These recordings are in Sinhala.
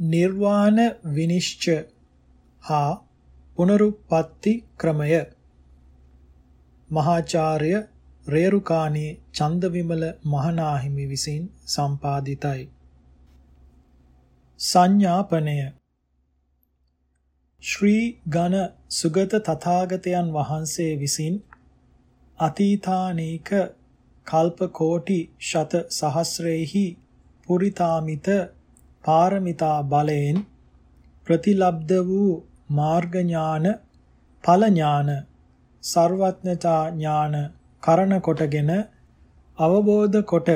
නිර්වාණ විනිශ්චය හා පුනරුත්පත්ති ක්‍රමය. මහාචාර්ය රේරුකාණී චන්දවිමල මහනාහිමි විසින් සම්පාදිතයි. සංඥාපනය. ශ්‍රී ගණ සුගත තථාගතයන් වහන්සේ විසින් අතීතානේක කල්ප කෝටි ශත සහස්‍රේහි පුරිතාමිත පාරමිතා බලයෙන් ප්‍රතිලබ්ධ වූ මාර්ග ඥාන ඵල ඥාන ਸਰවඥතා ඥාන කරණ කොටගෙන අවබෝධ කොට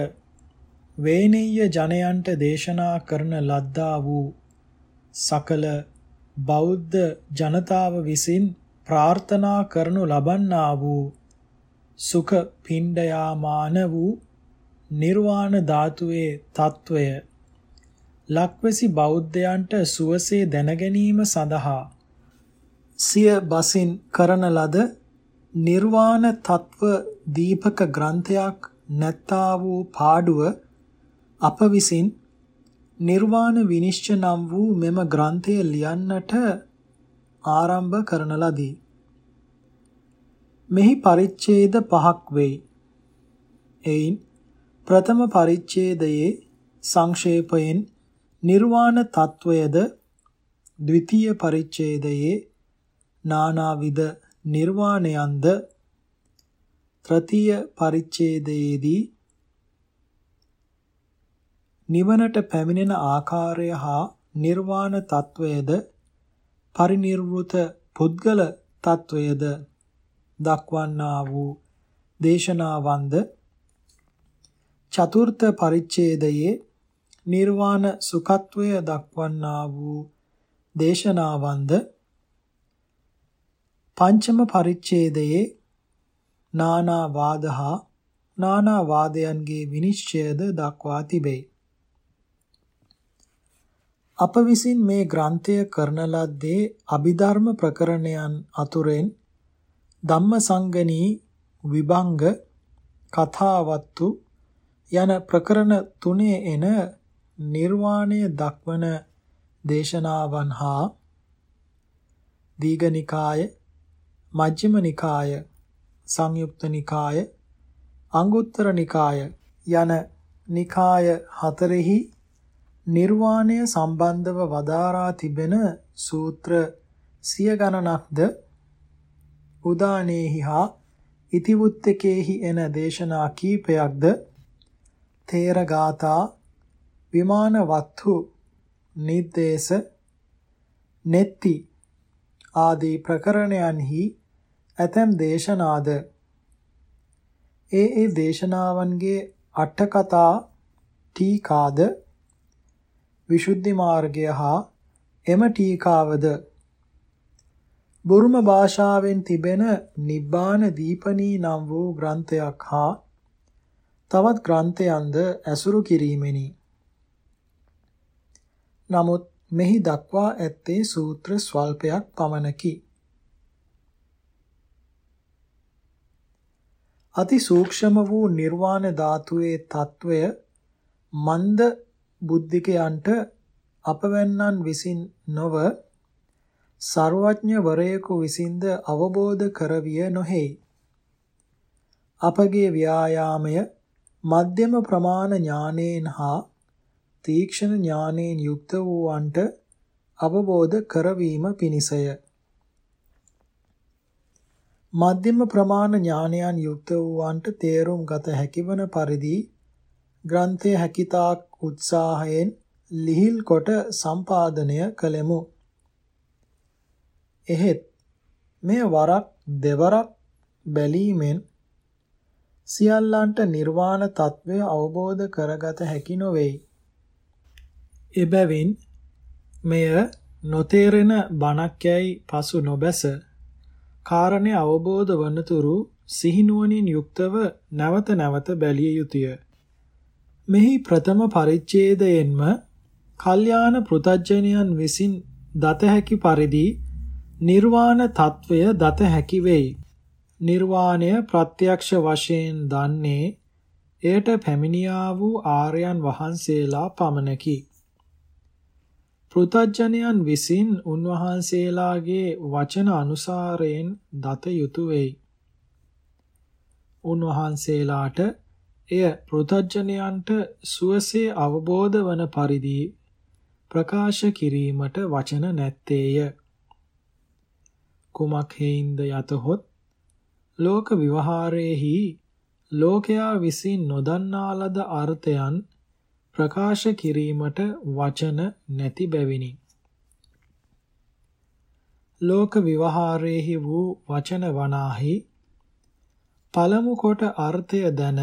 වේනීය ජනයන්ට දේශනා කරන ලද්දා වූ සකල බෞද්ධ ජනතාව විසින් ප්‍රාර්ථනා කරනු ලබන්නා වූ සුඛ පිණ්ඩයාමාන වූ නිර්වාණ ධාතුවේ తত্ত্বය ලක්වැසි බෞද්ධයන්ට සුවසේ දැනගැනීම සඳහා සිය බසින් කරන ලද නිර්වාණ තත්ව දීපක ග්‍රන්ථයක් නැත්තා වූ පාඩුව අප විසින් නිර්වාණ විනිශ්චය නම් වූ මෙම ග්‍රන්ථය ලියන්නට ආරම්භ කරන ලදී. මෙහි පරිච්ඡේද පහක් වෙයි. එයින් ප්‍රථම පරිච්ඡේදයේ සංක්ෂේපයෙන් නිර්වාණ තත්වයද ද්විතීය පරිච්ඡේදයේ නානාවිද නිර්වාණයන්ද තෘතීය පරිච්ඡේදයේදී නිවනට පැමිණෙන ආකාරය හා නිර්වාණ තත්වයද පරිනිර්වෘත පුද්ගල තත්වයද දක්වන්නා වූ දේශනාවන්ද චතුර්ථ පරිච්ඡේදයේ නිර්වාණ සුඛත්වය දක්වන්නා වූ දේශනාවන්ද පංචම පරිච්ඡේදයේ නානා වාදහා නානා වාදයන්ගේ විනිශ්චයද දක්වා තිබේ. අප විසින් මේ ග්‍රන්ථය කරන ලද්දේ අභිධර්ම ප්‍රකරණයන් අතුරෙන් ධම්මසංගණී විභංග කථාවත්තු යන ප්‍රකරණ තුනේ එන නිර්වාණය දක්වන දේශනාවන් හා දීඝනිකාය මජ්ක්‍ධිම නිකාය සංයුක්ත නිකාය අංගුත්තර නිකාය යන නිකාය හතරෙහි නිර්වාණය සම්බන්ධව වදාරා තිබෙන සූත්‍ර සිය ගණනක්ද? උදානේහි හා ඉතිවුත්තකේහි එන දේශනා කීපයක්ද? තේර ගාථා විමාන වත්තු නිද්දේශ නෙත්ති ආදී ප්‍රකරණයන්හි ඇතැම් දේශනාද? ඒ ඒ දේශනාවන්ගේ අට කතා ටීකාද? විසුද්ධි මාර්ගය හා එම ටීකාවද? බුරුම භාෂාවෙන් තිබෙන නිබ්බාන දීපනී නම් වූ ග්‍රන්ථයක් හා තවත් ග්‍රන්ථයන්ද ඇසුරු කිරීමෙනි. නමුත් මෙහි දක්වා ඇත්තේ සූත්‍ර ස්වල්පයක් පමණකි. අති සූක්ෂම වූ නිර්වාණ ධාතුවේ తත්වය මන්ද බුද්ධිකයන්ට අපවැන්නන් විසින් නොව ਸਰවඥ වරයෙකු විසින්ද අවබෝධ කරවිය නොහෙයි. අපගේ ව්‍යායාමය මධ්‍යම ප්‍රමාණ ඥානයෙන් හා තීක්ෂණ ඥානයෙන් යුක්ත වූවන්ට අවබෝධ කරවීම පිණිසය. මධ්‍යම ප්‍රමාණ ඥානයන් යුක්ත වූවන්ට තේරුම් ගත හැකිවන පරිදි ග්‍රන්ථය හැකිතාක් උත්සාහයෙන් ලිහිල් කොට සම්පාදනය කළෙමු. එහෙත් මෙය වරක් දෙවරක් බැලීමෙන් සියල්ලන්ට නිර්වාණ తත්වය අවබෝධ කරගත හැකි නොවේයි. එබැවින් මෙය නොතේරෙන බණක් යයි පසු නොබැස කාරණේ අවබෝධ වනතුරු සිහිනුවණින් යුක්තව නැවත නැවත බැලිය යුතුය. මෙහි ප්‍රථම පරිච්ඡේදයෙන්ම කල්යාණ පෘතජ්ජනයන් විසින් දත හැකි පරිදි නිර්වාණ తත්වය දත හැකි වෙයි. නිර්වාණය ප්‍රත්‍යක්ෂ වශයෙන් දන්නේ එයට පැමිණියා වූ ආර්යයන් වහන්සේලා පමණකි. පෘතජ්ජනයන් විසින් උන්වහන්සේලාගේ වචන අනුසාරයෙන් දත යුතුය වෙයි. උන්වහන්සේලාට එය පෘතජ්ජනයන්ට සුවසේ අවබෝධ වන පරිදි ප්‍රකාශ කිරීමට වචන නැත්තේය. කුමක් හේින්ද යතහොත් ලෝක විවහාරයේහි ලෝකයා විසින් නොදන්නා ලද අර්ථයන් ප්‍රකාශ කිරීමට වචන නැති බැවිනි. ලෝක විවහාරයේහි වූ වචන වනාහි පළමු කොට අර්ථය දැන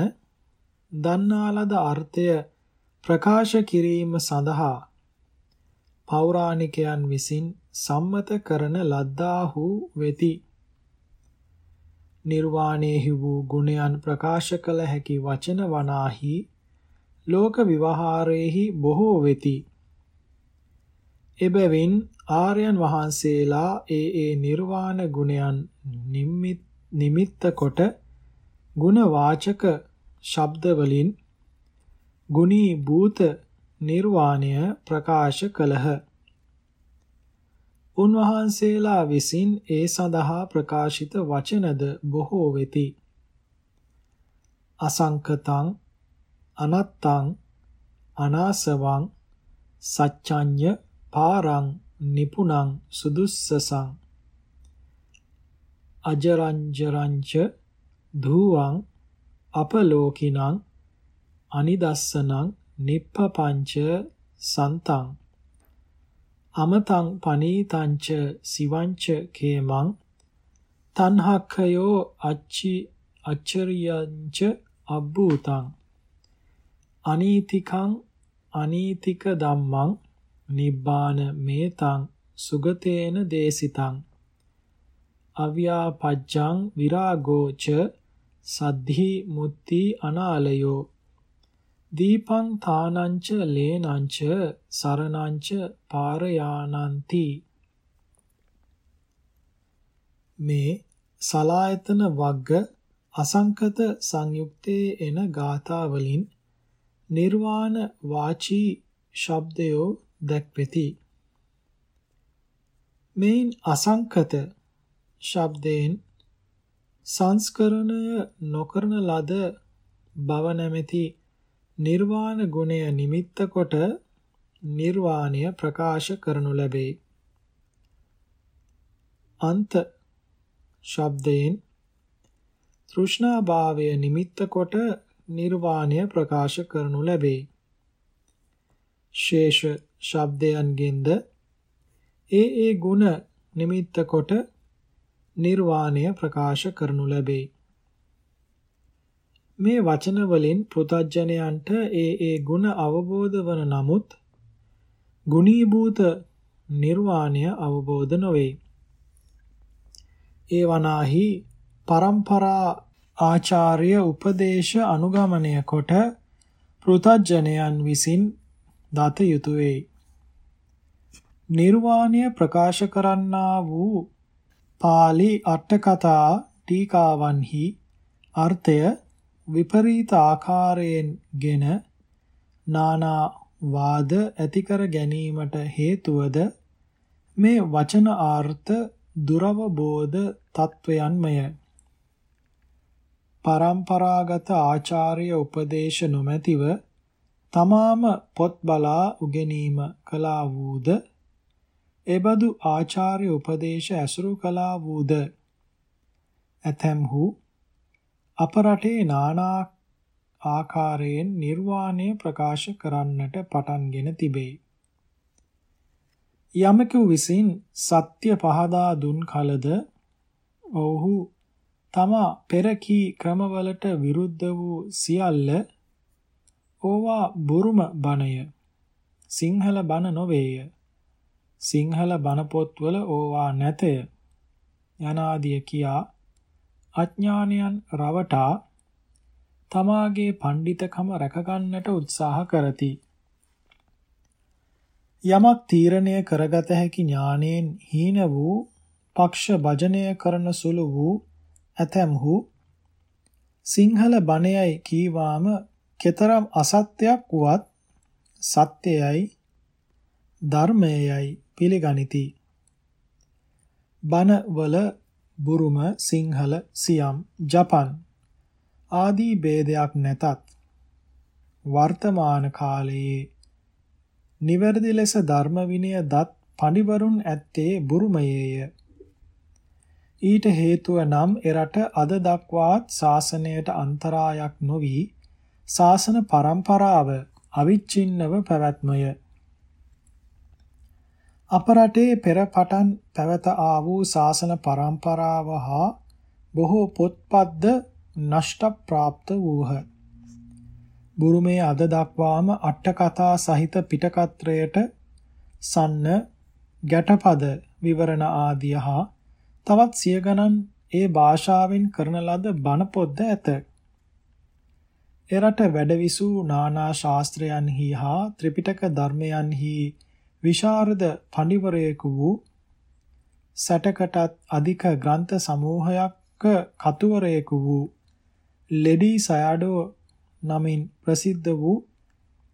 දන්නා ලද අර්ථය ප්‍රකාශ කිරීම සඳහා පෞරාණිකයන් විසින් සම්මත කරන ලද්දාහු වෙති. නිර්වාණයෙහි වූ ගුණයන් ප්‍රකාශ කළ හැකි වචන වනාහි ලෝක විවහාරයේහි බොහෝ වෙති. එබැවින් ආර්යයන් වහන්සේලා ඒ ඒ නිර්වාණ ගුණයන් නිමිත්ත කොට ගුණ වාචක ශබ්ද වලින් ගුණී භූත නිර්වාණය ප්‍රකාශ කළහ. උන්වහන්සේලා විසින් ඒ සඳහා ප්‍රකාශිත වචනද බොහෝ වෙති. අසංකතං අනත්තං අනාසවං සච්ඡඤ්ඤ පාරං නිපුණං සුදුස්සසං. අජරංජරංච ධූවං අපලෝකිනං අනිදස්සනං නිප්පපංච සන්තං. අමතං පනීතංච සිවංච කේමං. තණ්හක්ඛයෝ අච්චි අච්චරියංච අබ්බූතං අනීතිකං අනීතික ධම්මං නිබ්බාන මේතං සුගතේන දේසිතං අව්‍යාපජ්ජං විරාගෝච සද්ධි මුත්‍ති අනාලයෝ දීපං තානංච ලේනංච සරණංච පාරයානಂತಿ මේ සලායතන වග්ග අසංකත සංයුක්තයේ එන ගාථා වලින් නිර්වාණ වාචී ශබ්දයෝ දැක්වෙති. මේන් අසංකත ශබ්දයෙන් සංස්කරණය නොකරන ලද බව නැමැති නිර්වාණ ගුණය නිමිත්ත කොට නිර්වාණය ප්‍රකාශ කරනු ලැබේ. අන්ත ශබ්දයෙන් තෘෂ්ණා භාවය නිමිත්ත කොට නිර්වාණය ප්‍රකාශ කරනු ලැබේ. ශේෂ ශබ්දයන්ගෙන්ද ඒ ඒ ගුණ නිමිත්ත කොට නිර්වාණය ප්‍රකාශ කරනු ලැබේ. මේ වචන වලින් පෘතජ්ජනයන්ට ඒ ඒ ගුණ අවබෝධ වන නමුත් ගුණීභූත නිර්වාණය අවබෝධ නොවේ. ඒ වනාහි પરම්පරා ආචාර්ය උපදේශ අනුගමනය කොට පෘතජ්ජනයන් විසින් දත යුතුය. නිර්වාණය ප්‍රකාශ කරන්නා වූ pāli අට්ඨකථා ටීකාවන්හි අර්ථය විපරීත ආකාරයෙන්ගෙන නානා වාද ඇති කර ගැනීමට හේතුවද මේ වචන ආර්ථ දුරවබෝධ තත්වයන්මය. පරම්පරාගත ආචාර්ය උපදේශ නොමැතිව තමාම පොත් බලා උගෙනීම කළා වූද? එබඳු ආචාර්ය උපදේශ ඇසුරු කළා වූද? ඇතැම්හු අප රටේ නානා ආකාරයෙන් නිර්වාණය ප්‍රකාශ කරන්නට පටන්ගෙන තිබේ. යමකු විසින් සත්‍ය පහදා දුන් කලද ඔවුහු තමා පෙර කී ක්‍රමවලට විරුද්ධ වූ සියල්ල ඕවා බුරුම බණය සිංහල බණ නොවේය. සිංහල බණ පොත්වල ඕවා නැතය. යනාදිය කියා අඥානයන් රවටා තමාගේ පඬිතකම රැකගන්නට උත්සාහ කරති. යමක් තීරණය කරගත හැකි ඥානයෙන් හීන වූ පක්ෂ භජනය කරන සුළු වූ ඇතැම්හු සිංහල බණයයි කීවාම කෙතරම් අසත්‍යයක් වුවත් සත්‍යයයි ධර්මයයි පිළිගනිති. බණවල බුරුම සිංහල සියම් ජපන් ආදී ભેදයක් නැතත් වර්තමාන කාලයේ නිවැරදි ලෙස ධර්ම විනය දත් පඬිවරුන් ඇත්තේ බුරුමයේය. ඊට හේතුව නම් එරට අද දක්වාත් ශාසනයට අන්තරායක් නොවි ශාසන පරම්පරාව අවිච්ඡින්නව පැවැත්මය. අප රටේ පෙර පටන් පැවත ආ වූ ශාසන පරම්පරාව හා බොහෝ පොත්පත්ද නෂ්ට પ્રાપ્ત වූහ. බුරුමේ අද දක්වාම අට කතා සහිත පිටකත්‍රයට සන්න ගැටපද විවරණ ආදිය හා තවත් සිය ගණන් ඒ භාෂාවෙන් කරන ලද බණ පොත්ද ඇත. එරට වැඩවිසූ නානා ශාස්ත්‍රයන්හි හා ත්‍රිපිටක ධර්මයන්හි විශාරද පඬිවරයෙකු වූ සැටකටත් අධික ග්‍රන්ථ සමූහයක කතුවරයෙකු වූ ලෙඩී සයඩෝ නමින් ප්‍රසිද්ධ වූ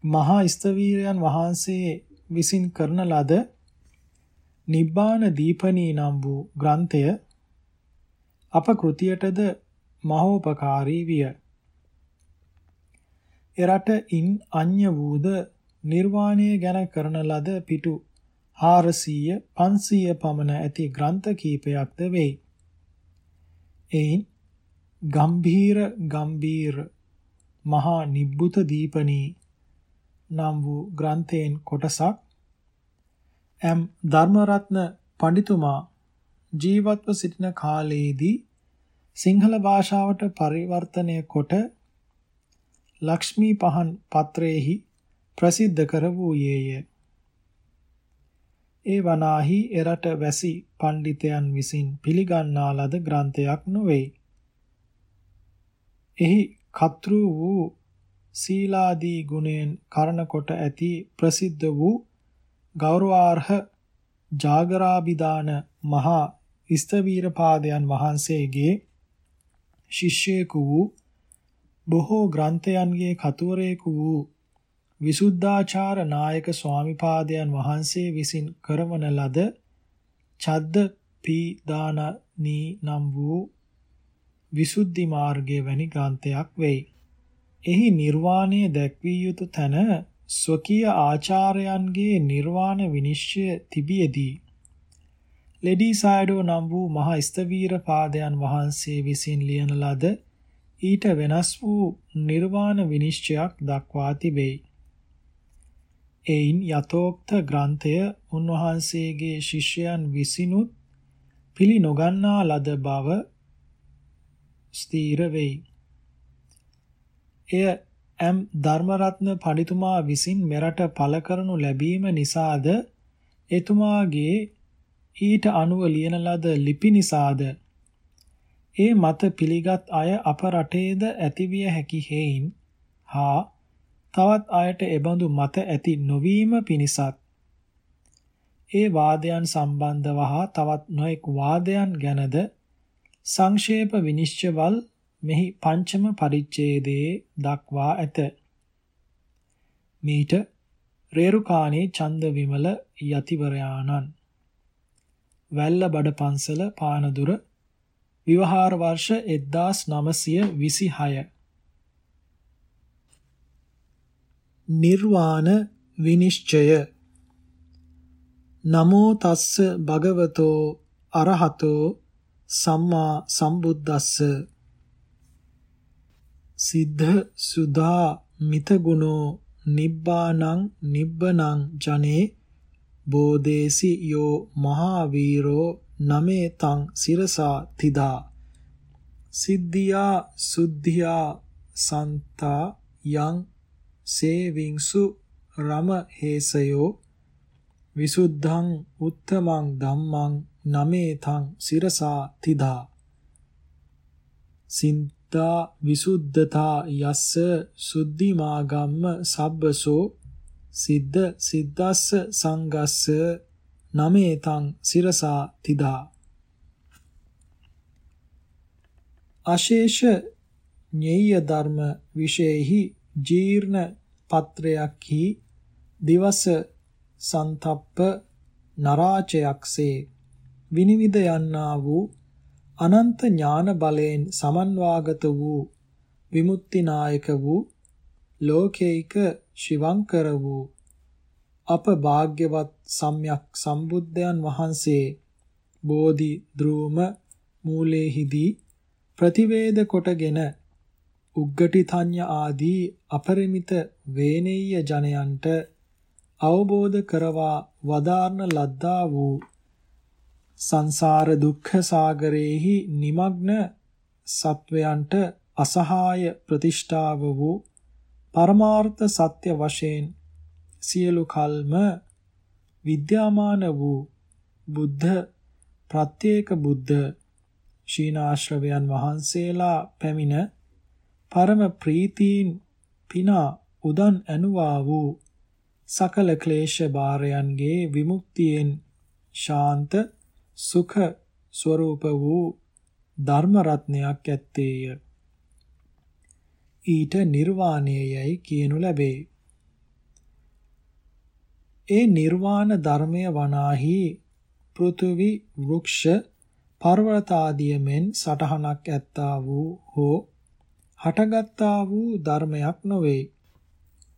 මහා ස්තවීරයන් වහන්සේ විසින් කරන ලද නිබ්බාන දීපනී නම් වූ ග්‍රන්ථය අප කෘතියටද මහෝපකාරී විය. එරට ඉන් අඤ්‍ය වූද නිර්වාණය ගැන කරන ලද පිටු 400 500 පමණ ඇති ග්‍රන්ථ කීපයක්ද වෙයි. එයින් ගම්භීර ගම්භීර මහා නිබ්බුත දීපනී නම් වූ ග්‍රන්ථයෙන් කොටසක් එම් ධර්මරත්න පඬිතුමා ජීවත්ව සිටින කාලයේදී සිංහල භාෂාවට පරිවර්තනය කොට ලක්ෂ්මී පහන් පත්‍රයේහි ප්‍රසිද්ධ කර වූයේය. ඒ වනාහි එරට වැසි පඬිතයන් විසින් පිළිගන්නා ලද ග්‍රන්ථයක් නොවේ. එහි කතෘ වූ සීලාදී ගුණයෙන් කරන කොට ඇති ප්‍රසිද්ධ වූ ගෞරවාර්හ ජාගරාබිදාන මහා ස්තවීර පාදයන් වහන්සේගේ ශිෂ්‍යයෙකු වූ බොහෝ ග්‍රන්ථයන්ගේ කතුවරයෙකු වූ විසුද්ධාචාර නායක ස්වාමිපාදයන් වහන්සේ විසින් කරවන ලද චද්ද පීදානනී නම් වූ විසුද්ධි මාර්ගය වැනි ග්‍රන්ථයක් වෙයි. එහි නිර්වාණය දැක්විය යුතු තැන ස්වකීය ආචාර්යයන්ගේ නිර්වාණ විනිශ්චය තිබියදී ලෙඩී සයඩෝ නම් වූ මහා ස්තවීර පාදයන් වහන්සේ විසින් ලියන ලද ඊට වෙනස් වූ නිර්වාණ විනිශ්චයක් දක්වා තිබේ. එයින් යතෝක්ත ග්‍රන්ථය උන්වහන්සේගේ ශිෂ්‍යයන් විසිනුත් පිළි නොගන්නා ලද බව ස්ථීර වෙයි. එය එම් ධර්මරත්න පඬිතුමා විසින් මෙරට පළ කරනු ලැබීම නිසාද? එතුමාගේ ඊට අනුව ලියන ලද ලිපි නිසාද? ඒ මත පිළිගත් අය අප රටේද ඇතිවිය හැකි හේයින් හා තවත් අයට එබඳු මත ඇති නොවීම පිණිසත් ඒ වාදයන් සම්බන්ධව හා තවත් නොඑක් වාදයන් ගැනද සංක්ෂේප විනිශ්චයවල් මෙහි පංචම පරිච්ඡේදයේ දක්වා ඇත. මීට රේරුකාණේ චන්ද විමල යතිවරයාණන්. වැල්ල බඩ පන්සල පානදුර විවහාර වර්ෂ 1926 නිර්වාණ විනිශ්චය. නමෝ තස්ස භගවතෝ අරහතෝ සම්මා සම්බුද්දස්ස. සිද්ධ සුදා මිතගුණෝ නිබ්බානං නිබ්බනං ජනේ බෝදේසි යෝ මහාවීරෝ නමේ තං සිරසා තිදා. සිද්ධියා සුද්ධියා සන්තා යං සේවින්සු රම හේසයෝ විසුද්ධං උත්තමං ධම්මං නමේ තං සිරසා තිදා. සින් තා විසුද්ධතා යස්ස සුද්ධිමාගම්ම සබ්බසෝ සිද්ධ සිද්දස්ස සංගස්ස නමේතං සිරසා තිදා. අශේෂ ඤේය ධර්ම විශේෂෙහි ජීර්ණ පත්‍රයක්හි දිවස සන්තප්ප නරාචයක්සේ විනිවිද යන්නා වූ අනන්ත ඥාන බලයෙන් සමන්වාගත වූ විමුක්තිනායක වූ ලෝකේයික ශිවංකර වූ අප භාග්‍යවත් සම්්‍යක් සම්බුද්ධයන් වහන්සේ බෝධි ධ්‍රුම මූලේහිදී ප්‍රතිවේද කොටගෙන උග්ගටි තඤ්ඤ ආදී අපරිමිත වේනෙය්‍ය ජනයන්ට අවබෝධ කරවා වදාරන ලද්දා වූ සංසාර දුක්ඛ සාගරේහි নিমග්න සත්වයන්ට අසහාය ප්‍රතිෂ්ඨාව වූ පරමාර්ථ සත්‍ය වශයෙන් සියලු කල්ම විද්‍යාමාන වූ බුද්ධ ප්‍රත්‍යේක බුද්ධ ශීනාශ්‍රවයන් වහන්සේලා පැමිණ පරම ප්‍රීතීන් පිනා උදන් ඇනුවා වූ සකල ක්ලේශ බාරයන්ගේ විමුක්තියෙන් ශාන්ත සුඛ ස්වરૂප වූ ධර්ම රත්නයක් ඇත්තේය. ඊට නිර්වාණයයි කියනු ලැබේ. ඒ නිර්වාණ ධර්මය වනාහි පෘථුවි වෘක්ෂ පර්වත ආදිය මෙන් සටහනක් ඇත්තා වූ හෝ හටගත්තා වූ ධර්මයක් නොවේ.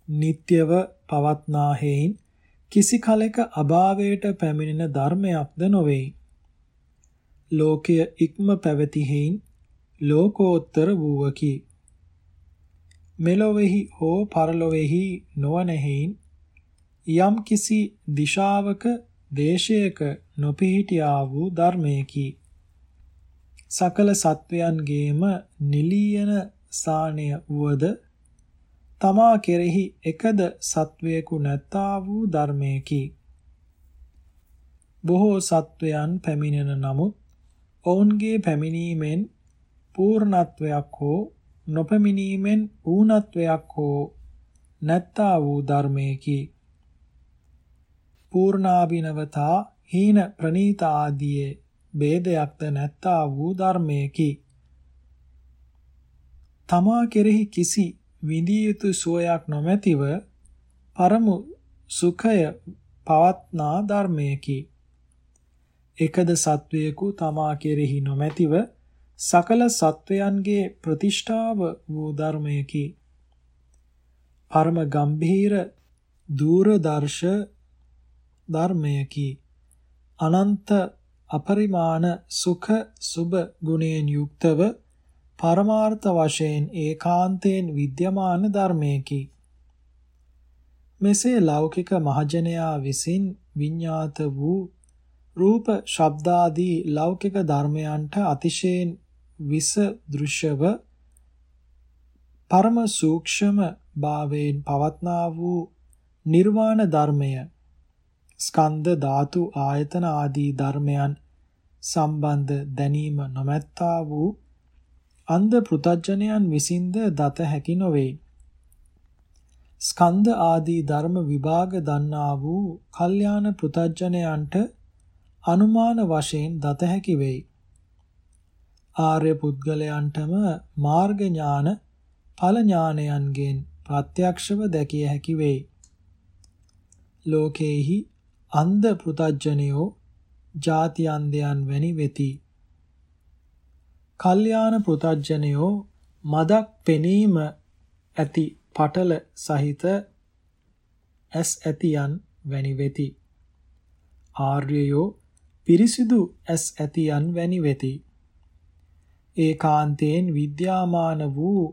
නিত্যව පවත්නා හේයින් කිසි කලෙක අභාවයට පැමිණෙන ධර්මයක්ද නොවේ. ලෝකය ඉක්ම පැවති හේයින් ලෝකෝත්තර වූවකි. මෙලොවෙහි හෝ පරලොවෙහි නොවනෙහින් යම් කිසි දිශාවක දේශයක නොපිහිටියා වූ ධර්මයකි. සකල සත්වයන්ගේම නිලීයන සාණය වුවද තමා කෙරෙහි එකද සත්වයෙකු නැත්තා වූ ධර්මයකි. බොහෝ සත්වයන් පැමිණෙන නමුත් ඔවුන්ගේ පැමිණීමෙන් පූර්ණත්වයක් හෝ නොපැමිණීමෙන් ඌනත්වයක් හෝ නැත්තා වූ ධර්මයකි. පූර්ණාභිනවතා හීන ප්‍රනීත ආදී ભેදයක්ද නැත්තා වූ ධර්මයකි. තමා කෙරෙහි කිසි විඳිය යුතු සුවයක් නොමැතිව පරමු සුඛය පවත්නා ධර්මයකි. එකද සත්වයෙකු තමා කෙරෙහි නොමැතිව සකල සත්වයන්ගේ ප්‍රතිෂ්ඨාව වූ ධර්මයකි. පරම ගම්භීර දූරදර්ශ ධර්මයකි. අනන්ත අපරිමාණ සුඛ සුබ ගුණයෙන් යුක්තව පරමාර්ථ වශයෙන් ඒකාන්තයෙන් විද්‍යමාන ධර්මයකි. මෙසේ ලෞකික මහජනයා විසින් විඤ්ඤාත වූ රූප ශබ්දාදී ලෞකික ධර්මයන්ට අතිශයින් විස දෘශ්‍යව පරම සූක්ෂම භාවයෙන් පවත්නා වූ නිර්වාණ ධර්මය ස්කන්ධ ධාතු ආයතන ආදී ධර්මයන් සම්බන්ධ දැනීම නොමැත්තා වූ අන්ධ පෘතජ්ජනයන් විසින්ද දත හැකි නොවේ. ස්කන්ධ ආදී ධර්ම විභාග දන්නා වූ කල්යාණ පෘතජ්ජනයන්ට අනුමාන වශයෙන් දත හැකි වෙයි. ආර්ය පුද්ගලයන්ටම මාර්ග ඥාන ඵල ඥානයන්ගෙන් ප්‍රත්‍යක්ෂව දැකිය හැකි වෙයි. ලෝකේහි අන්ධ පෘතජ්ජනයෝ ಜಾති අන්ධයන් වැනි වෙති. කල්යාණ පෘතජ්ජනයෝ මදක් පෙනීම ඇති පටල සහිත ඇස් ඇතියන් වැනි වෙති. ආර්යයෝ පිරිසිදු ඇස් ඇතියන් වැනි වෙති. ඒකාන්තයෙන් විද්‍යාමාන වූ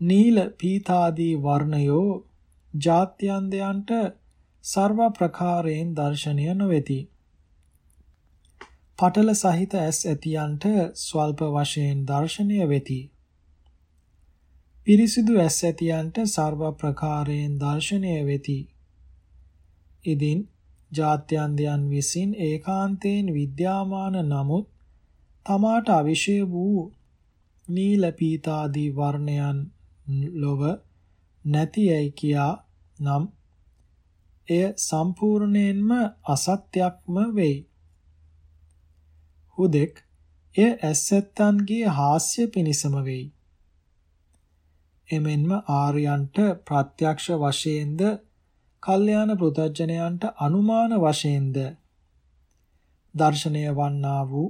නීල පීතාදී වර්ණයෝ ජාත්‍යන්තයන්ට සර්ව ප්‍රකාරයෙන් දර්ශනය නොවේති. පටල සහිත ඇස් ඇතියන්ට ස්වල්ප වශයෙන් දර්ශනය වෙති. පිරිසිදු ඇස් ඇතියන්ට සර්ව ප්‍රකාරයෙන් දර්ශනය වෙති. ඉදින් ජාත්‍යන්තයන් විසින් ඒකාන්තයෙන් විද්‍යාමාන නමුත් තමාට අවශ්‍ය වූ නීල පීතාදී වර්ණයන් ලොව නැතියයි කියා නම් එය සම්පූර්ණයෙන්ම අසත්‍යක්ම වෙයි. හුදෙක් එය ඇසත්තන්ගේ හාස්‍ය පිණිසම වෙයි. එමෙන්ම ආර්යයන්ට ප්‍රත්‍යක්ෂ වශයෙන්ද කල්යාණ පෘතජ්ජනයන්ට අනුමාන වශයෙන්ද දර්ශනය වන්නා වූ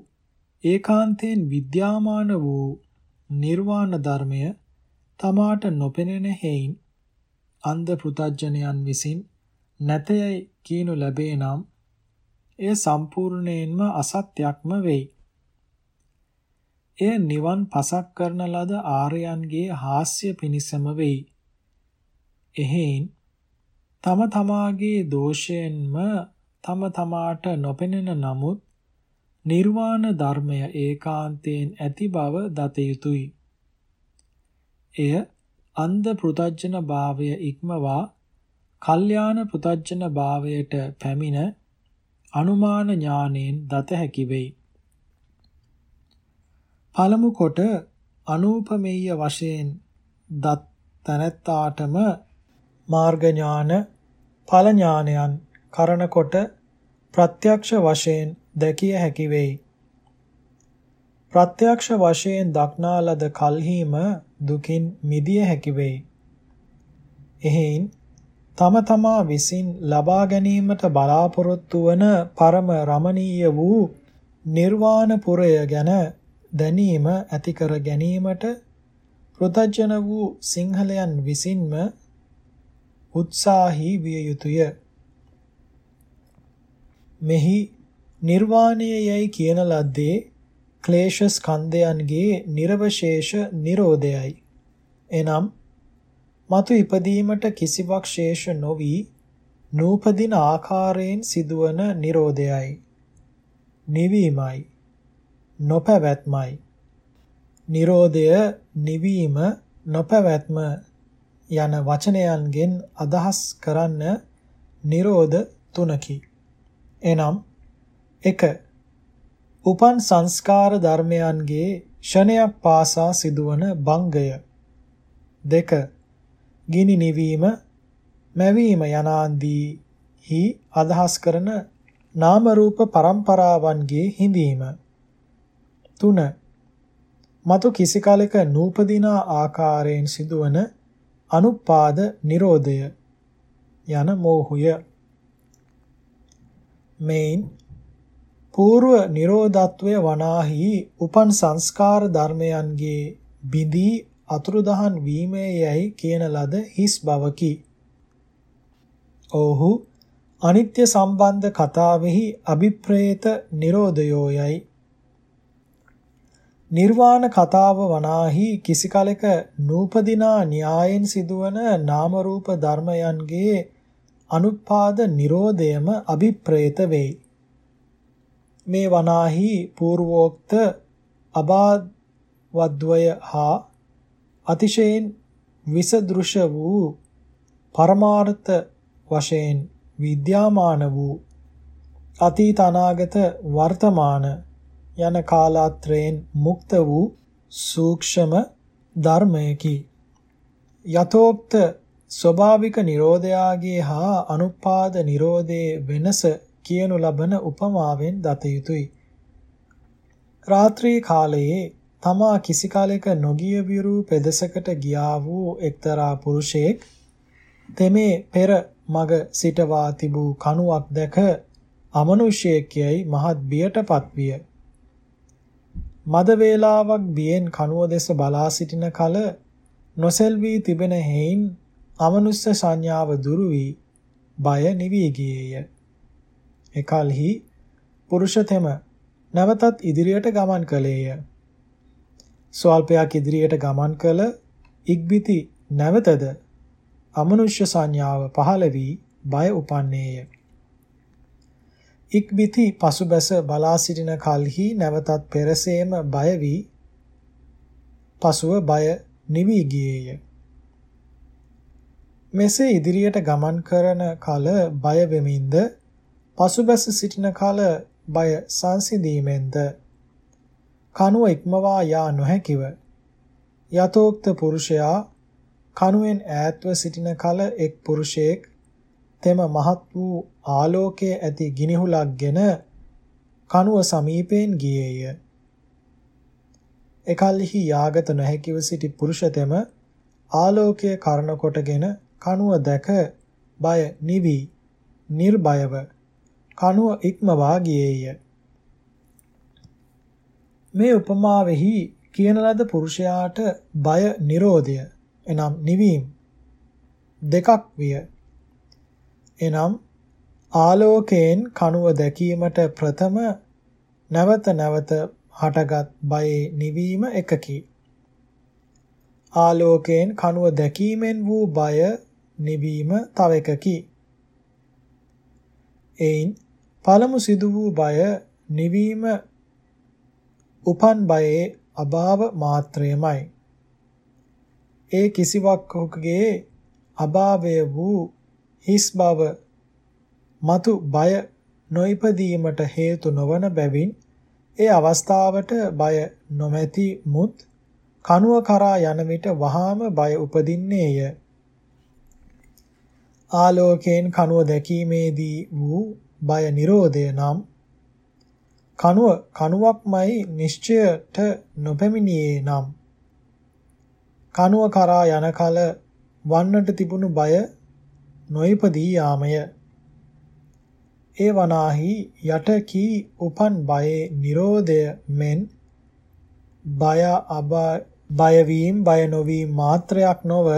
ඒකාන්තයෙන් විද්‍යාමාන වූ නිර්වාණ ධර්මය තමාට නොපෙනෙන හේයින් අන්ධ පෘතජ්ජනයන් විසින් නැතයයි කියනු ලැබේ නම් එය සම්පූර්ණයෙන්ම අසත්‍යක්ම වෙයි. එය නිවන් පසක් කරන ලද ආර්යයන්ගේ හාස්‍ය පිණිසම වෙයි. එහෙයින් තම තමාගේ දෝෂයෙන්ම තම තමාට නොපෙනෙන නමුත් නිර්වාණ ධර්මය ඒකාන්තයෙන් ඇති බව දත යුතුය. එය අන්ධ පෘතජ්ජන භාවය ඉක්මවා කල්යාණ පෘතජ්ජන භාවයට පැමිණ අනුමාන ඥානෙන් දත හැකි වෙයි. පළමු කොට අනූපමේය වශයෙන් දත් තනත්තාටම මාර්ග ඥාන ඵල ඥානයන් කරන කොට ප්‍රත්‍යක්ෂ වශයෙන් දැකිය හැකි වෙයි. ප්‍රත්‍යක්ෂ වශයෙන් දක්නා ලද කල්හිම දුකින් මිදිය හැකි වෙයි. එහෙයින් තම තමා විසින් ලබා ගැනීමට බලාපොරොත්තු වන පරම රමණීය වූ නිර්වාණ පුරය ගැන දැනීම ඇති කර ගැනීමට පෘතජන වූ සිංහලයන් විසින්ම උත්සාහී විය යුතුය. මෙහි නිර්වාණය යයි කියන ලද්දේ ක්ලේශ ස්කන්ධයන්ගේ නිර්වශේෂ නිරෝධයයි. එනම් මතු ඉපදීමට කිසිවක් ශේෂ නොවි නූපදින ආකාරයෙන් සිදුවන නිරෝධයයි. නිවීමයි. නොපැවැත්මයි. නිරෝධය නිවීම නොපැවැත්ම යන වචනයන්ගෙන් අදහස් කරන්න නිරෝධ තුනකි. එනම් 1. උපන් සංස්කාර ධර්මයන්ගේ ෂණයක් පාසා සිදුවන භංගය 2. ගිනි නිවීම මැවීම යනාන්දීහි අදහස් කරන නාම රූප પરම්පරාවන්ගේ හිඳීම 3. මතු කිසි කලක නූපදිනා ආකාරයෙන් සිදුවන අනුපාද නිරෝධය යන මෝහය මෙයින් పూర్ව නිරෝධත්වය වනාහි උපන් සංස්කාර ධර්මයන්ගේ බිඳී අතුරුදහන් වීමේ යයි කියන ලද හිස් බවකි. ඔහු අනිත්‍ය සම්බන්ධ කතාවෙහි අභිප්‍රේත නිරෝධයෝ යයි. නිර්වාණ කතාව වනාහි කිසි කලක නූපදිනා න්‍යායෙන් සිදුවන නාම රූප ධර්මයන්ගේ අනුත්පාද නිරෝධයම අභිප්‍රේත වෙයි. මේ වනාහි పూర్වෝක්ත අබාධවද්වය හා අතිශයින් විසදෘශ වූ පරමාර්ථ වශයෙන් විද්‍යාමාන වූ අතීත අනාගත වර්තමාන යන කාලාත්‍රයෙන් මුක්ත වූ සූක්ෂම ධර්මයකි යතෝක්ත ස්වභාවික නිරෝධයාගේ හා අනුපාද නිරෝධයේ වෙනස කියනු ලබන උපමාවෙන් දත යුතුය. රාත්‍රී කාලයේ තමා කිසි කාලයක නොගිය විරු පෙදසකට ගියා වූ එක්තරා පුරුෂයෙක් තෙමේ පෙර මග සිටවා තිබූ කණුවක් දැක අමනුෂ්‍යයෙක් යයි මහත් බියටපත් විය. මද වේලාවක් බියෙන් කණුව දෙස බලා සිටින කල නොසෙල්වී තිබෙන හේයින් අමනුෂ්‍ය සංඥාව දුරු වී බය නිවි ගියේය. එකල්හි පුරුෂතෙම නැවතත් ඉදිරියට ගමන් කළේය. ස්වල්පයක් ඉදිරියට ගමන් කළ ඉක්බිති නැවතද අමනුෂ්‍ය සංඥාව පහළ වී බය උපන්නේය. ඉක්බිති පසුබැස බලා සිටින කල්හි නැවතත් පෙරසේම බය වී පසුව බය නිවි ගියේය. මෙසේ ඉදිරියට ගමන් කරන කල බය වෙමින්ද පසුබැස සිටින කල බය සංසිඳීමෙන්ද කනුව ඉක්මවා යා නොහැකිව යතෝක්ත පුරුෂයා කනුවෙන් ඈත්ව සිටින කල එක් පුරුෂයෙක් තෙම මහත් වූ ආලෝකයේ ඇති ගිනිහුලක්ගෙන කනුව සමීපයෙන් ගියේය. එකල්හි යාගත නොහැකිව සිටි පුරුෂතෙම ආලෝකයේ කරන කොටගෙන කනුව දැක බය නිවි නිර්භයව කනුව ඉක්මවා ගියේය මේ උපමාවෙහි කියන ලද පුරුෂයාට බය නිරෝධය එනම් නිවීම දෙකක් විය එනම් ආලෝකයෙන් කනුව දැකීමට ප්‍රථම නැවත නැවත හටගත් බයේ නිවීම එකකි. ආලෝකයෙන් කනුව දැකීමෙන් වූ බය නිවීම තව එකකි. එයින් පළමු සිදු වූ බය නිවීම උපන් බයේ අභාව මාත්‍රයමයි. ඒ කිසිවක්ගේ අභාවය වූ හිස් බව මතු බය නොයිපදීමට හේතු නොවන බැවින් ඒ අවස්ථාවට බය නොමැති මුත් කනුව කරා යන විට වහාම බය උපදින්නේය. ආලෝකයෙන් කනුව දැකීමේදී වූ බය නිරෝධය නම් කනුව කනුවක්මයි නිශ්චයට නොපැමිණියේ නම් කනුව කරා යන කල වන්නට තිබුණු බය නොයිපදී යාමය. ඒ වනාහි යට කී උපන් බයේ Nirodha මෙන් බය අබ බය වීම බය නොවීම මාත්‍රයක් නොව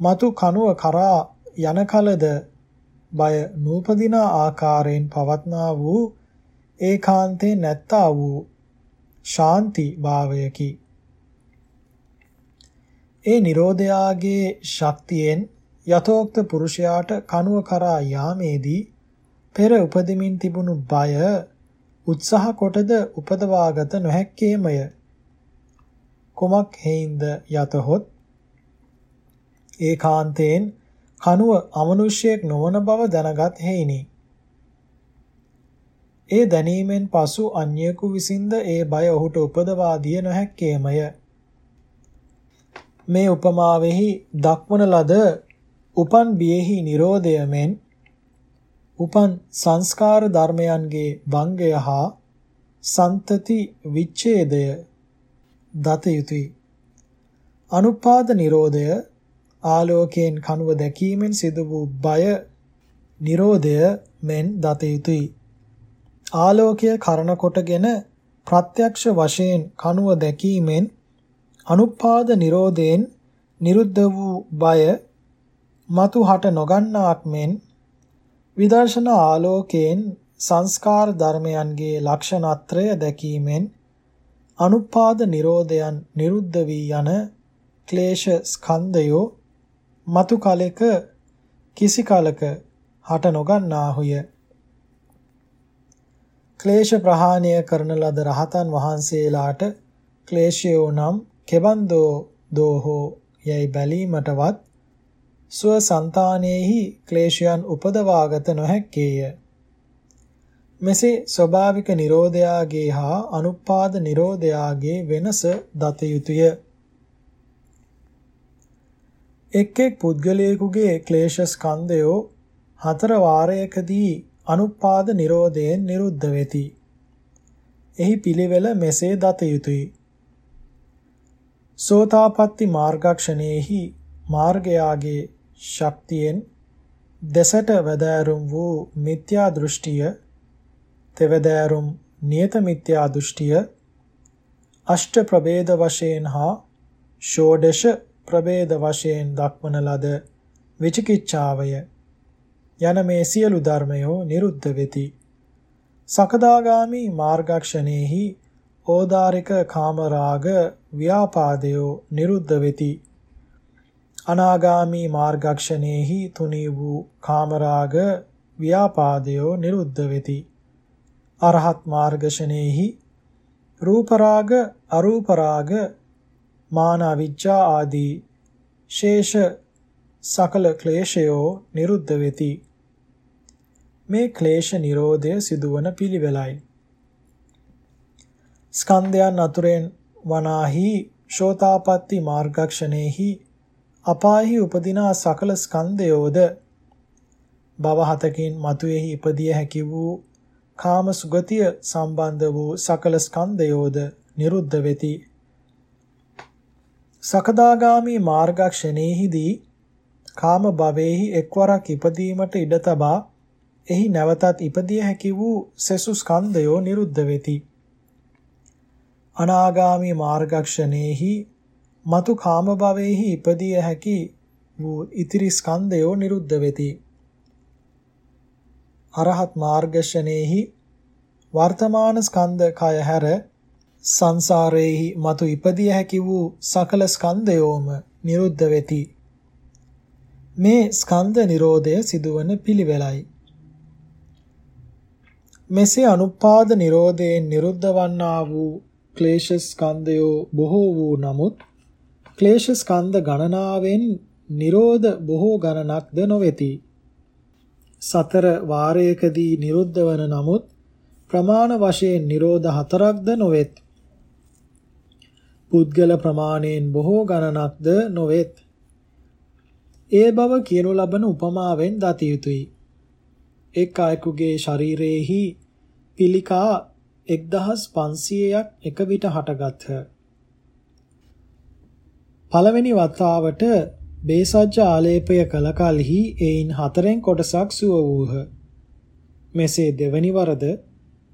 మతు කනුව කරා යන කලද බය නූපදින ආකාරයෙන් පවත්නා වූ ඒකාන්තේ නැත්තා වූ ශාන්ති භාවයකි. ඒ Nirodhaයාගේ ශක්තියෙන් යතෝක්ත පුරුෂයාට කනුව කරා යාමේදී පෙර උපදෙමින් තිබුණු බය උත්සාහ කොටද උපදවාගත නොහැක්කේමය. කුමක් හේින්ද යතහොත් ඒකාන්තයෙන් කනුව අමනුෂ්‍යයක් නොවන බව දැනගත් හේිනි. ඒ දැනීමෙන් පසු අන්‍යයෙකු විසින්ද ඒ බය ඔහුට උපදවා දිය නොහැක්කේමය. මේ උපමාවෙහි දක්වන ලද උපන් බියෙහි Nirodha මෙන් උපන් සංස්කාර ධර්මයන්ගේ භංගය හා සන්තති විච්ඡේදය දත යුතුය. අනුපාද නිරෝධය ආලෝකයෙන් කනුව දැකීමෙන් සිදු වූ බය නිරෝධය මෙන් දත යුතුය. ආලෝකය කරන කොටගෙන ප්‍රත්‍යක්ෂ වශයෙන් කනුව දැකීමෙන් අනුපාද නිරෝධයෙන් නිරුද්ධ වූ බය මතු හට නොගන්නාක් මෙන් විදර්ශනා ආලෝකයෙන් සංස්කාර ධර්මයන්ගේ ලක්ෂණත්‍රය දැකීමෙන් අනුපාද නිරෝධයන් නිරුද්ධ වී යන ක්ලේශ ස්කන්ධයෝ මතු කලෙක කිසි කලක හට නොගන්නාහුය. ක්ලේශ ප්‍රහාණය කරන ලද රහතන් වහන්සේලාට ක්ලේශයෝ නම් කෙබන්දෝ දෝහෝ යයි බැලීමටවත් ස්ව సంతානෙහි ක්ලේශයන් උපදවාගත නොහැක්කේය. මෙසේ ස්වභාවික නිරෝධයාගේ හා අනුපාද නිරෝධයාගේ වෙනස දත යුතුය. එක් එක් පුද්ගලයෙකුගේ ක්ලේශ ස්කන්ධයෝ හතර වාරයකදී අනුපාද නිරෝධයෙන් නිරුද්ධ වෙති. එහි පිළිවෙල මෙසේ දත යුතුය. සෝතාපට්ටි මාර්ගක්ෂණේහි මාර්ගයාගේ ශක්තියෙන් දෙසට වැදෑරුම් වූ මිත්‍යා දෘෂ්ටිය තෙවදෑරුම් නියත මිත්‍යා දෘෂ්ටිය අෂ්ට ප්‍රභේද වශයෙන් හා ෂෝඩශ ප්‍රභේද වශයෙන් දක්වන ලද විචිකිච්ඡාවය යන මේ සියලු ධර්මයෝ නිරුද්ධ වෙති. සකදාගාමි මාර්ගක්ෂණේහි ඕදාරික කාමරාග ව්‍යාපාදයෝ නිරුද්ධ වෙති. අනාගාමී මාර්ගක්ෂණේහි තුනී වූ කාමරාග ව්‍යාපාදයෝ නිරුද්ධ වෙති. අරහත් මාර්ගෂණේහි රූපරාග අරූපරාග මාන විඥා ආදී ශේෂ සකල ක්ලේශයෝ නිරුද්ධ වෙති. මේ ක්ලේශ නිරෝධය සිදුවන පිළිවෙලයි. ස්කන්ධයන් අතුරෙන් වනාහි ශෝතාපට්ටි මාර්ගක්ෂණේහි අපායෙහි උපදිනා සකල ස්කන්ධයෝද භව හතකින් මතුවේහි ඉපදිය හැකි වූ කාම සුගතිය සම්බන්ධ වූ සකල ස්කන්ධයෝද නිරුද්ධ වෙති. සකදාගාමි මාර්ගක්ෂණේහිදී කාම භවෙහි එක්වරක් ඉපදීමට ඉඩ තබා එහි නැවතත් ඉපදිය හැකි වූ සෙසු ස්කන්ධයෝ නිරුද්ධ වෙති. අනාගාමී මාර්ගක්ෂණේහි මතු කාම භවෙහි ඉපදිය හැකි වූ ඉතිරි ස්කන්ධයෝ නිරුද්ධ වෙති. අරහත් මාර්ගක්ෂණේහි වර්තමාන ස්කන්ධ කය හැර සංසාරේහි මතු ඉපදිය හැකි වූ සකල ස්කන්ධයෝම නිරුද්ධ වෙති. මේ ස්කන්ධ නිරෝධය සිදුවන පිළිවෙලයි. මෙසේ අනුපාද නිරෝධයෙන් නිරුද්ධ වන්නා වූ ක්ලේශ ස්කන්ධයෝ බොහෝ වූ නමුත් ක්ලේශ ස්කන්ධ ගණනාවෙන් නිරෝධ බොහෝ ගණනක්ද නොවේති. සතර වාරයකදී නිරුද්ධ වන නමුත් ප්‍රමාණ වශයෙන් නිරෝධ හතරක්ද නොවෙත්. පුද්ගල ප්‍රමාණයෙන් බොහෝ ගණනක්ද නොවෙත්. ඒ බව කියනු ලබන උපමාවෙන් දත යුතුය. එක් අයෙකුගේ ශරීරයේහි පිළිකා 1500ක් එක විට හටගත්හ. පළවෙනි වතාවට බේසජ්ජ ආලේපය කළ කලෙහි එයින් හතරෙන් කොටසක් සුව වූහ. මෙසේ දෙවැනි වරද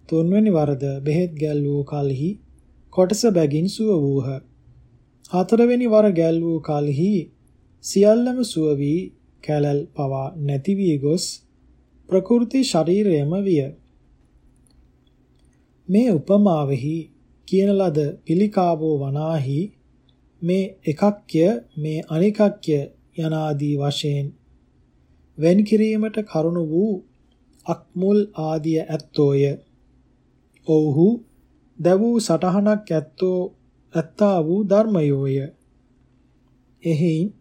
තුන්වැනි වරද බෙහෙත් ගැල් වූ කලෙහි කොටස බැගින් සුව වූහ. හතරවෙනි වර ගැල් වූ කලෙහි සියල්ලම සුව වී කැලල් පවා නැති වී ගොස් ප්‍රකෘති ශරීරයම විය. මේ උපමාවෙහි කියන ලද පිළිකාවෝ වනාහි මේ එකක්ය මේ අනිකක්ය යනාදී වශයෙන් වෙන් කිරීමට කරුණ වූ අක්මුල් ආදිය ඇත්තෝය. ඔව්හු දවූ සටහනක් ඇත්තෝ ඇත්තා වූ ධර්මයෝය. එහෙයින්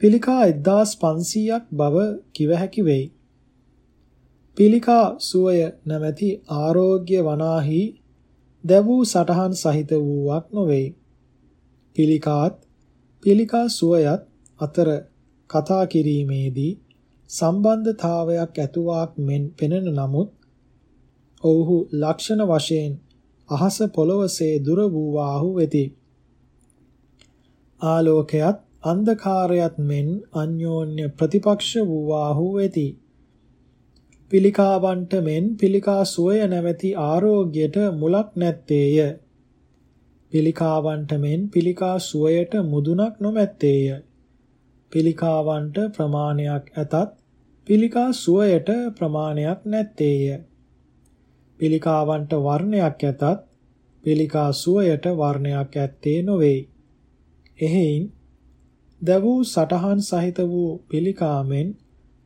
පිළිකා 1500ක් බව කිව හැකි වෙයි. පිළිකා සුවය නැමැති ආරෝග්‍ය වනාහි දැවූ සටහන් සහිත වූවක් නොවේ. පිළිකාත් පිළිකා සුවයත් අතර කතා කිරීමේදී සම්බන්ධතාවයක් ඇතුවාක් මෙන් පෙනෙන නමුත් ඔවුහු ලක්ෂණ වශයෙන් අහස පොළවසේ දුර වූවාහු වෙති. ආලෝකයත් අන්ධකාරයත් මෙන් අන්‍යෝන්‍ය ප්‍රතිපක්ෂ වූවාහු වෙති. පිළිකාවන්ට මෙන් පිළිකා සුවය නැමැති ආරෝග්‍යයට මුලක් නැත්තේය. පිළිකාවන්ට මෙන් පිළිකා සුවයට මුදුනක් නොමැත්තේය. පිළිකාවන්ට ප්‍රමාණයක් ඇතත් පිළිකා සුවයට ප්‍රමාණයක් නැත්තේය. පිළිකාවන්ට වර්ණයක් ඇතත් පිළිකා සුවයට වර්ණයක් ඇත්තේ නොවේ. එහෙයින් දවූ සටහන් සහිත වූ පිළිකාමෙන්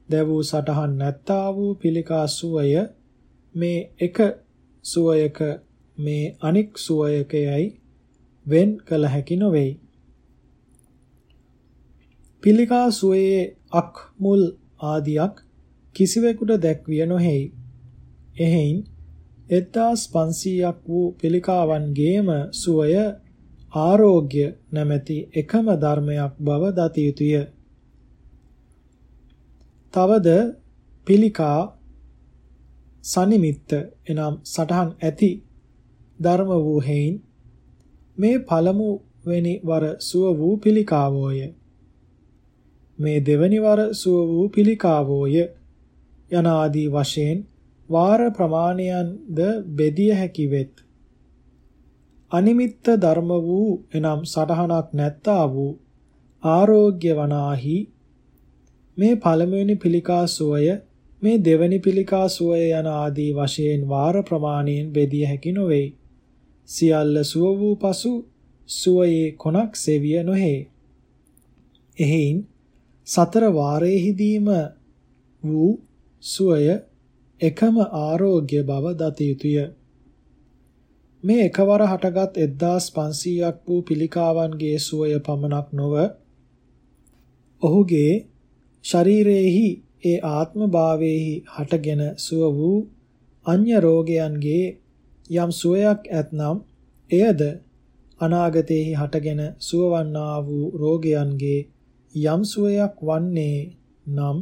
දැවූ සටහන් නැත්තා වූ පිළිකා සුවය මේ එක සුවයක මේ අනික් සුවයකයයි වෙන් කළ හැකි නොවේයි. පිළිකා සුවයේ අක් මුල් ආදියක් කිසිවෙකුට දැක්විය නොහැයි. එහෙයින් 1500ක් වූ පිළිකාවන්ගේම සුවය ආරෝග්‍ය නැමැති එකම ධර්මයක් බව දත යුතුය. තවද පිළිකා සනිමිත්ත එනම් සටහන් ඇති ධර්ම වූ හේයින් මේ පළමු වෙනි වර සුව වූ පිළිකාවෝය. මේ දෙවැනි වර සුව වූ පිළිකාවෝය. යන ආදී වශයෙන් වාර ප්‍රමාණයන්ද බෙදිය හැකි වෙත්. අනිමිත්ත ධර්ම වූ එනම් සටහනක් නැත්තා වූ ආරෝග්‍ය වනාහි මේ පළමුවෙනි පිළිකා සුවය මේ දෙවැනි පිළිකා සුවය යන ආදී වශයෙන් වාර ප්‍රමාණයෙන් බෙදිය හැකි නොවේ. සියල්ල සුව වූ පසු සුවයේ කොනක් සෙවිය නොහේ. එහෙයින් සතර වාරයේදීම වූ සුවය එකම ආරෝග්‍ය බව දත යුතුය. මේ එකවර හටගත් 1500ක් වූ පිළිකාවන්ගේ සුවය පමණක් නොව ඔහුගේ ශරීරයේහි ඒ ආත්ම භාවයේහි හටගෙන සුව වූ අන්‍ය රෝගයන්ගේ යම් සුවයක් ඇතනම් එයද අනාගතයේහි හටගෙන සුවවන්නා වූ රෝගයන්ගේ යම් සුවයක් වන්නේ නම්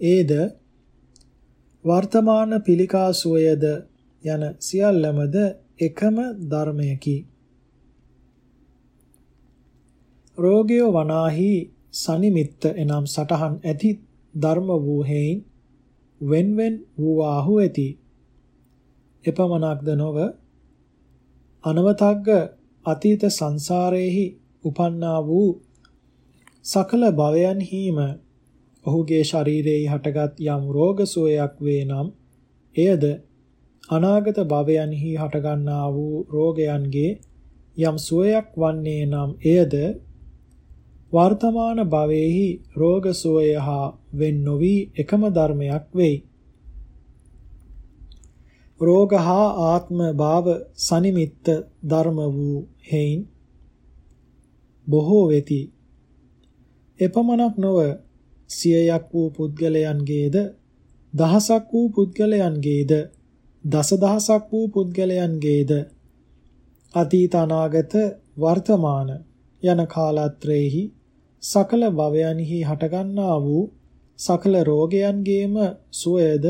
ඒද වර්තමාන පිළිකා සුවයද යන සියල්ලමද එකම ධර්මයකි. රෝගය වනාහි සනිමිත්ත එනම් සටහන් ඇති ධර්ම වූ හේයින් වෙන්වෙන් වූවාහු ඇති. එපමණක්ද නොව අනවතග්ග අතීත සංසාරයේහි උපන්නා වූ සකල භවයන්හිම ඔහුගේ ශරීරයේ හටගත් යම් රෝග සුවයක් වේ නම් එයද අනාගත භවයන්හි හටගන්නා වූ රෝගයන්ගේ යම් සුවයක් වන්නේ නම් එයද වර්තමාන භවයේහි රෝග සුවය හා වෙන් නොවි එකම ධර්මයක් වෙයි. රෝග හා ආත්ම භාව සනිමිත්ත ධර්ම වූ හේයින් බොහෝ වෙති. එපමණක් නොව සියයක් වූ පුද්ගලයන්ගේද දහසක් වූ පුද්ගලයන්ගේද දසදහසක් වූ පුද්ගලයන්ගේද අතීත අනාගත වර්තමාන යන කාලත්‍රයේහි සකල භවයන්හි හටගන්නා වූ සකල රෝගයන්ගේම සුවයද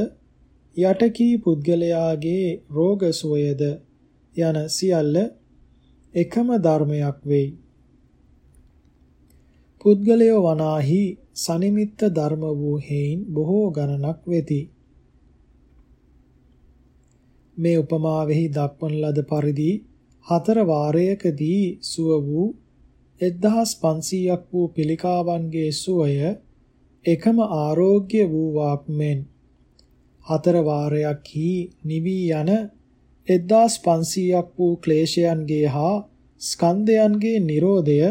යටකී පුද්ගලයාගේ රෝග සුවයද යන සියල්ල එකම ධර්මයක් වෙයි. පුද්ගලයෝ වනාහි සනිමිත්ත ධර්ම වූ හේයින් බොහෝ ගණනක් වෙති. මේ උපමාවෙහි දක්වන ලද පරිදි හතර වාරයකදී සුව වූ 1500ක් වූ පිළිකාවන්ගේ සුවය එකම ආරෝග්‍ය වූ වාක් මෙන් හතර වාරයක් හි නිවි යන 1500ක් වූ ක්ලේශයන්ගේ හා ස්කන්ධයන්ගේ Nirodhaය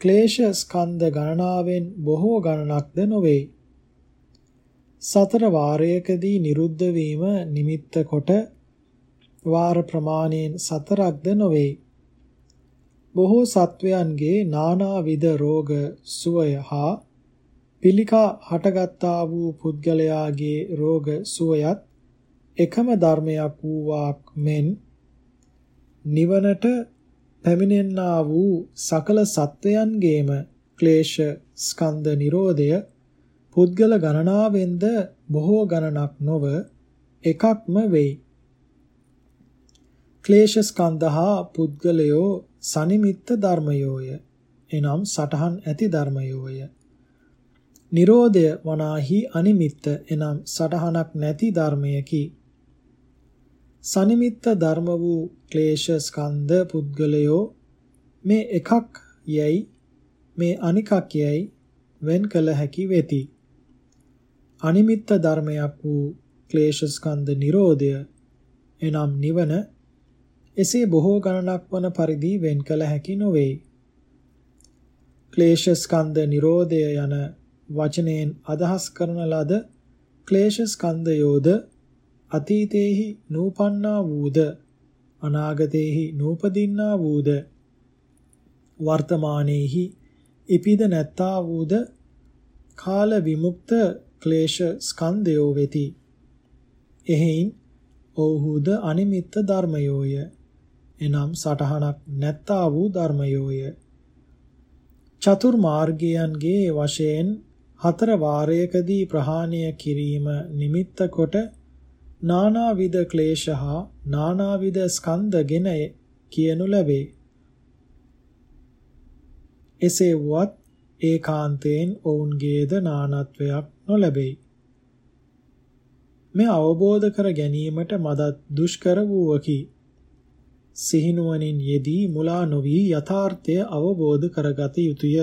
ක්ලේශ ස්කන්ධ ගණනාවෙන් බොහෝ ගණනක්ද නොවේ. සතර වාරයකදී නිරුද්ධ වීම නිමිත්ත කොට වාර ප්‍රමාණයෙන් සතරක්ද නොවේ. බොහෝ සත්වයන්ගේ නානාවිද රෝග සුවය හා පිළිකා හටගත්තා වූ පුද්ගලයාගේ රෝග සුවයත් එකම ධර්මයක් වූවාක් මෙන් නිවනට පැමිණෙන්නා වූ සකල සත්වයන්ගේම ක්ලේශ ස්කන්ධ නිරෝධය පුද්ගල ගණනාවෙන්ද බොහෝ ගණනක් නොව එකක්ම වෙයි. ක්ලේශ ස්කන්ධහා පුද්ගලයෝ සනිමිත්ත ධර්මයෝය. එනම් සටහන් ඇති ධර්මයෝය. නිරෝධය වනාහි අනිමිත්ත එනම් සටහනක් නැති ධර්මයකි. සනිමිත්ත ධර්ම වූ ක්ලේශ ස්කන්ධ පුද්ගලයෝ මේ එකක් යයි මේ අනිකක් යයි වෙන් කළ හැකි වෙති. අනිමිත්ත ධර්මයක් වූ ක්ලේශ ස්කන්ධ නිරෝධය එනම් නිවන එසේ බොහෝ ගණනක් වන පරිදි වෙන් කළ හැකි නොවේ. ක්ලේශ ස්කන්ධ නිරෝධය යන වචනයෙන් අදහස් කරන ලද ක්ලේශ ස්කන්ධයෝද අතීතේහි නූපන්නා වූද අනාගතේහි නූපදින්නා වූද වර්තමානයේහි ඉපිද නැත්තා වූද කාල විමුක්ත ක්ලේශ ස්කන්ධයෝ වෙති. එහෙයින් ඔව්හුද අනිමිත්ත ධර්මයෝය. එනම් සටහනක් නැත්තා වූ ධර්මයෝය. චතුර් මාර්ගයන්ගේ වශයෙන් හතර වාරයකදී ප්‍රහාණය කිරීම නිමිත්ත කොට නානාවිද ක්ලේශ හා නානාවිද ස්කන්ධගෙන කියනු ලැබේ. එසේ වුවත් ඒකාන්තයෙන් ඔවුන්ගේද නානත්වයක් නොලැබෙයි. මේ අවබෝධ කර ගැනීමට මදත් දුෂ්කර වූවකි. සිහිනුවණින් යෙදී මුලා නොවි යථාර්ථය අවබෝධ කරගත යුතුය.